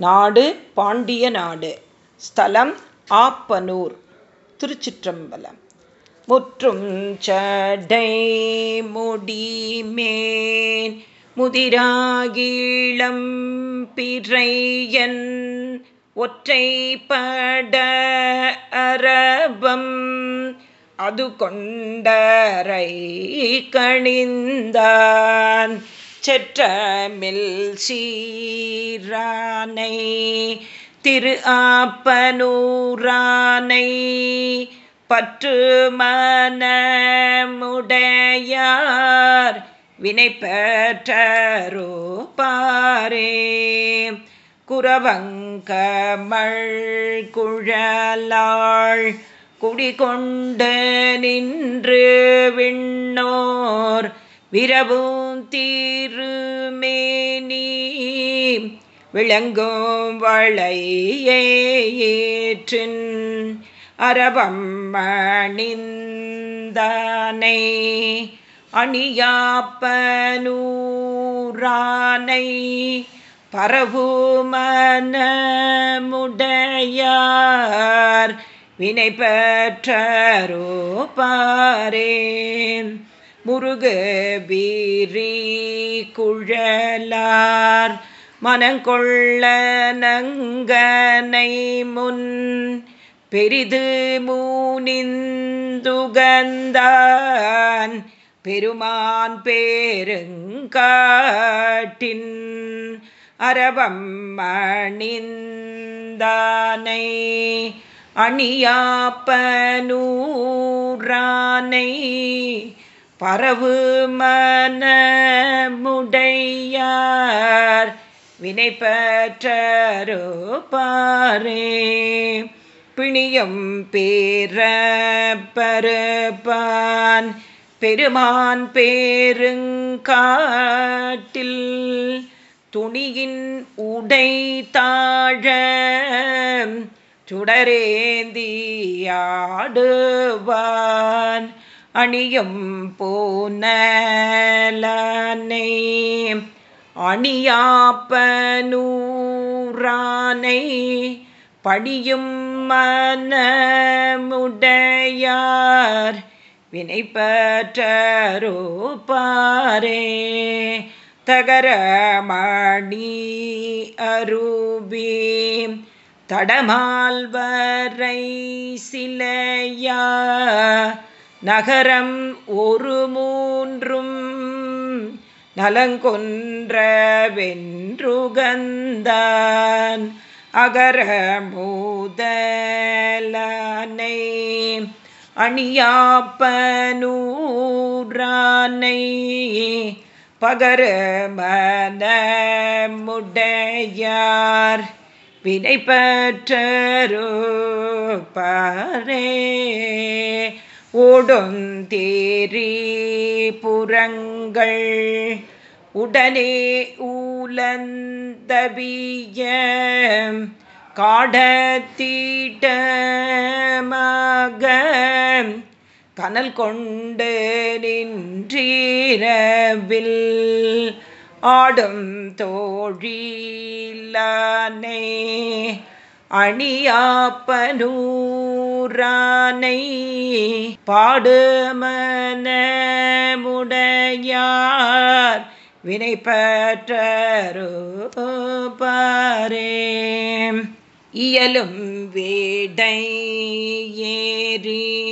நாடு பாண்டிய நாடு. ஸ்தலம் ஆப்பனூர். திருச்சிற்றம்பலம். முற்றும் சடை முடிமேன். முதிராகீழம் பிறையன். ஒற்றைப்பட அரபம் அது கொண்டரை கணிந்தான். செற்றமில் சீரானை திரு ஆப்பனூரானை பற்று மனமுடையார் வினை பாரே. குரவங்கமள் குழலாள் குடிகொண்டு நின்று விண்ணோர் விரவும் தீருமேனி விளங்கும் வளையேற்றின் அரபம் அணிந்தானை அணியாப்பனூரானை பரவுமனமுடையார் வினை பெற்றரோ பாரேன் முருகு பீரி குழலார் மனங்கொள்ள நங்கனை முன் பெரிது மூனிந்துகந்தான் பெருமான் பேருங்காட்டின் அரபம் அணிந்தானை அணியாப்பனூரானை பரவு மனமுடையார் வினை பெற்றரோ பாரே. பிணியம் பேரப்பருப்பான் பெருமான் பேருங்காட்டில் துணியின் உடை தாழ சுடரேந்தியாடுவான் அணியும் போனலனை அணியாப்பனூரானை படியும் மனமுடையார் வினை பாரே தகரமணி அரூபி. தடமால்வரை சிலையா நகரம் ஒரு மூன்றும் நலங்கொன்ற வென்றுகந்தான். அகர மூதலானை அணியாப்பனூரானை பகர மனமுடையார். வினை பாரே ஓடொந்தேரி புறங்கள் உடனே ஊலந்தபிய காடத்தீட்டமாக கனல் கொண்டு நின்றீரவில் ஆடும் தோழிலானே அணியாப்பனூரானை பாடுமனமுடையார் வினை பெற்றரோ பாரே இயலும் வேடை ஏறி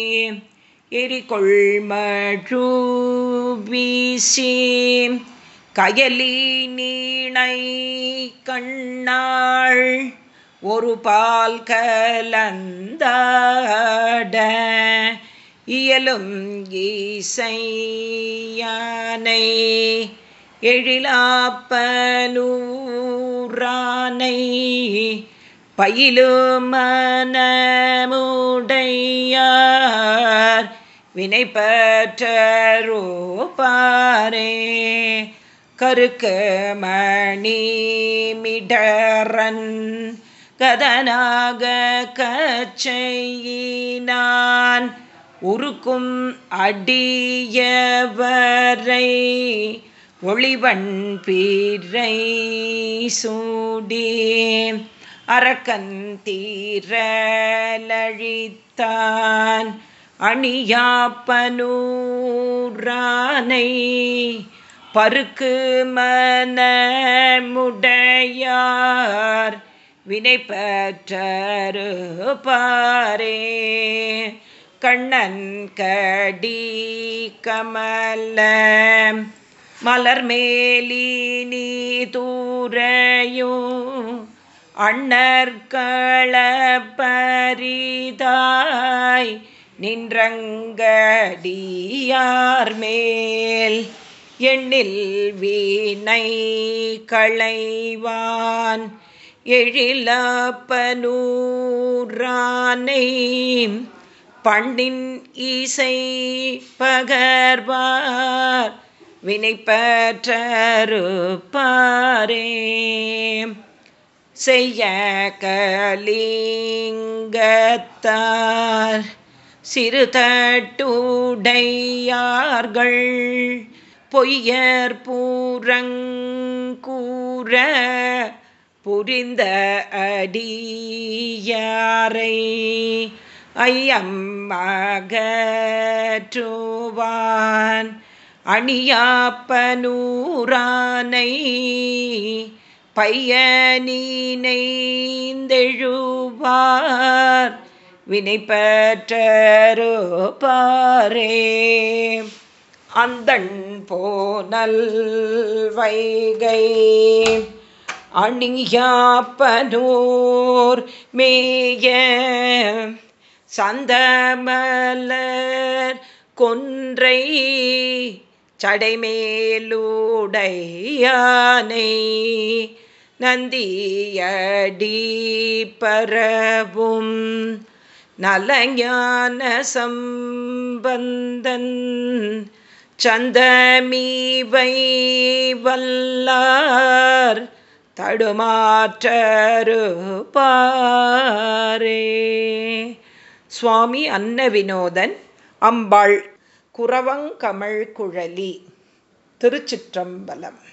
எரிகொள்மழு கயலி நீணை கண்ணாள் ஒரு பால் கலந்தாட இயலும் ஈசையானை எழிலாப்பலூரானை பயிலும் மனமுடையார் வினை பெற்றரோ பாரே கருக்க மணி மிடரன் கதனாக கச்சையினான் உருக்கும் அடியவரை ஒளிவன் பீரை சூடி அரக்கன் தீரழித்தான் அணியாப்பனூரானை பருக்கு மனமுடையார். வினை பாரே கண்ணன் கடி கமல மலர் மேலி நீ தூரையும் அண்ணர்கள பரிதாய் நின்றங்கடியார் மேல். எண்ணில் வீணை களைவான். எழிலப்பனூரானை பண்ணின் இசை பகர்வார் வினைப்பற்றருப்பாரே செய்ய கலிங்கத்தார் சிறுதட்டுடையார்கள் பொய்யர் பூரங்கூற புரிந்த அடியாரை ஐயம்மகற்றுவான். அணியாப்பனூரானை பையனீனைந்தெழுவார். வினைப்பற்றருப்பாரே அந்தன் போனல் வைகை அணியாப்பனூர் மேய சந்தமலர் கொன்றை சடைமேலூடையானை நந்தியடி பரவும் நலஞான சம்பந்தன் சந்தமீவை வல்லார் தடுமாற்றருப்பாரே சுவாமி அன்ன வினோதன் அம்பாள் குறவங்கமழ் குழலி திருச்சிற்றம்பலம்.